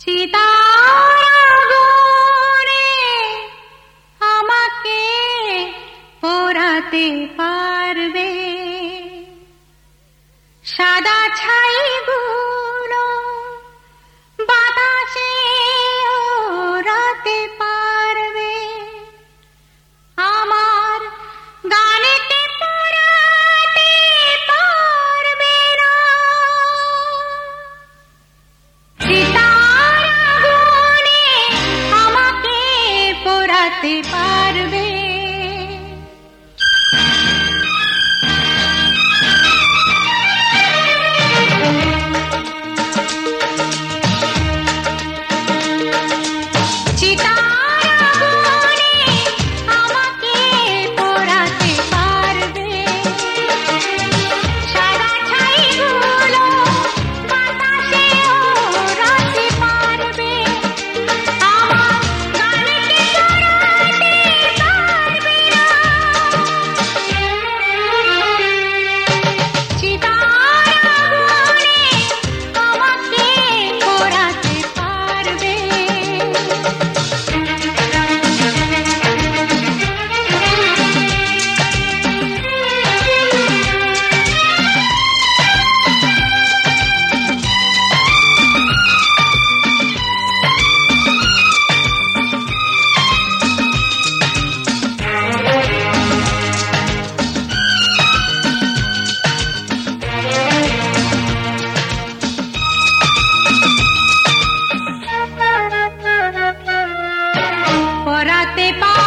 চিতারে আমাকে পোড়াতে পারবে। সাদা ছাই গুড় হারাতে পারবে ते पा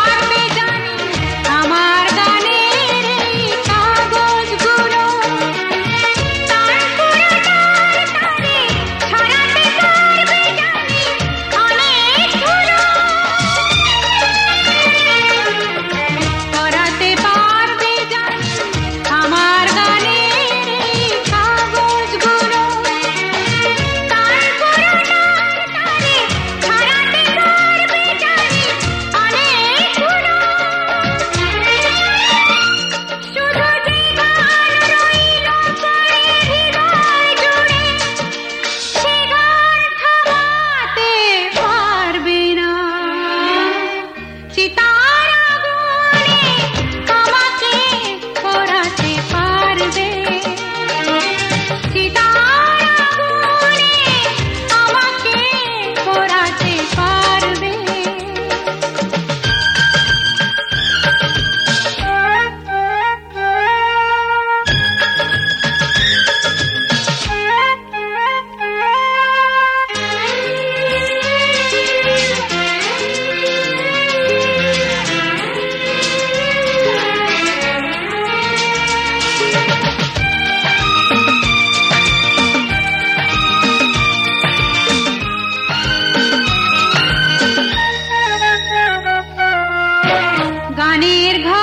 গানের ঘর